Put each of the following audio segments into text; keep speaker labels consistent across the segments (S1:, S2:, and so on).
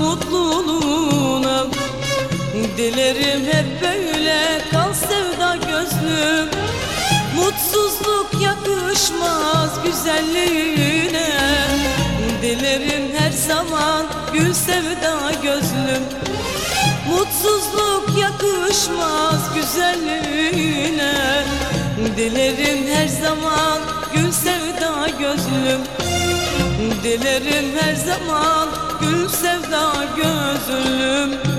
S1: mutluluğuna. Dilerim hep böyle kal sevda gözlüm. Mutsuzluk yakışmaz güzelliğine. Dilerim her zaman gül sevda gözlüm. Mutsuzluk yakışmaz güzelliğine. Dilerim her zaman gül sevda gözlüm Dilerim her zaman gül sevda gözlüm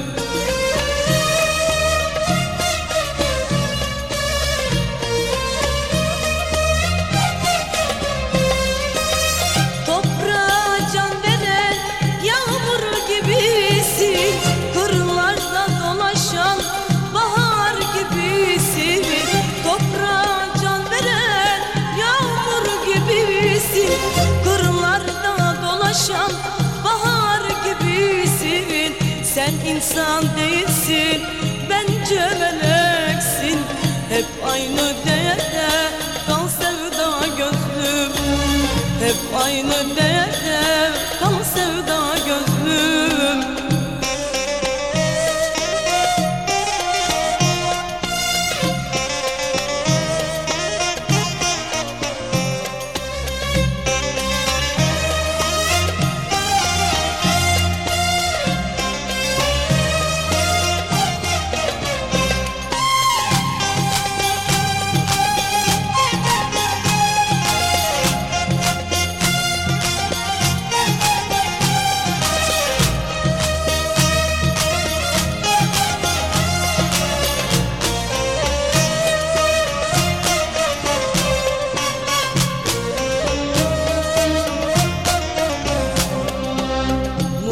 S1: Sen insan değilsin bence meleksin Hep aynı değerde kal sevda gözlüm. Hep aynı değerde kal sevda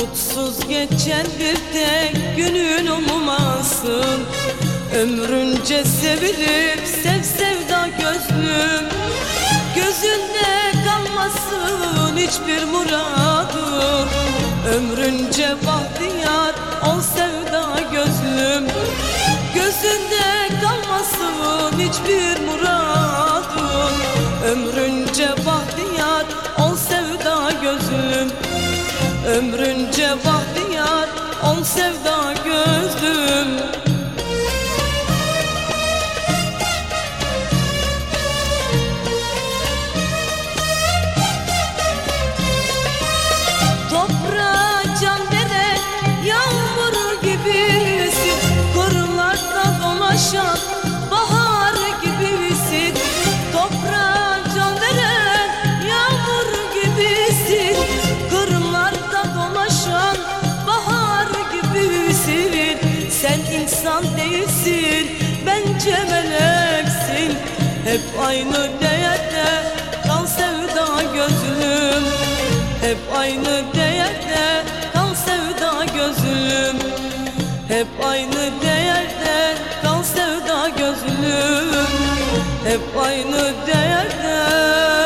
S1: Mutsuz geçen bir tek günün olmasın Ömrünce sevilip sev sevda gözlüm. Gözünde kalmasın hiçbir muradın Ömrünce bahtiyar ol sevda gözlüm. Gözünde kalmasın hiçbir muradın ol sevda gözlüm değilsin bence meleksin. Hep aynı değerde kal sevda gözlüm. Hep aynı değerde kal sevda gözlüm. Hep aynı değerde kal sevda gözlüm. Hep aynı değerde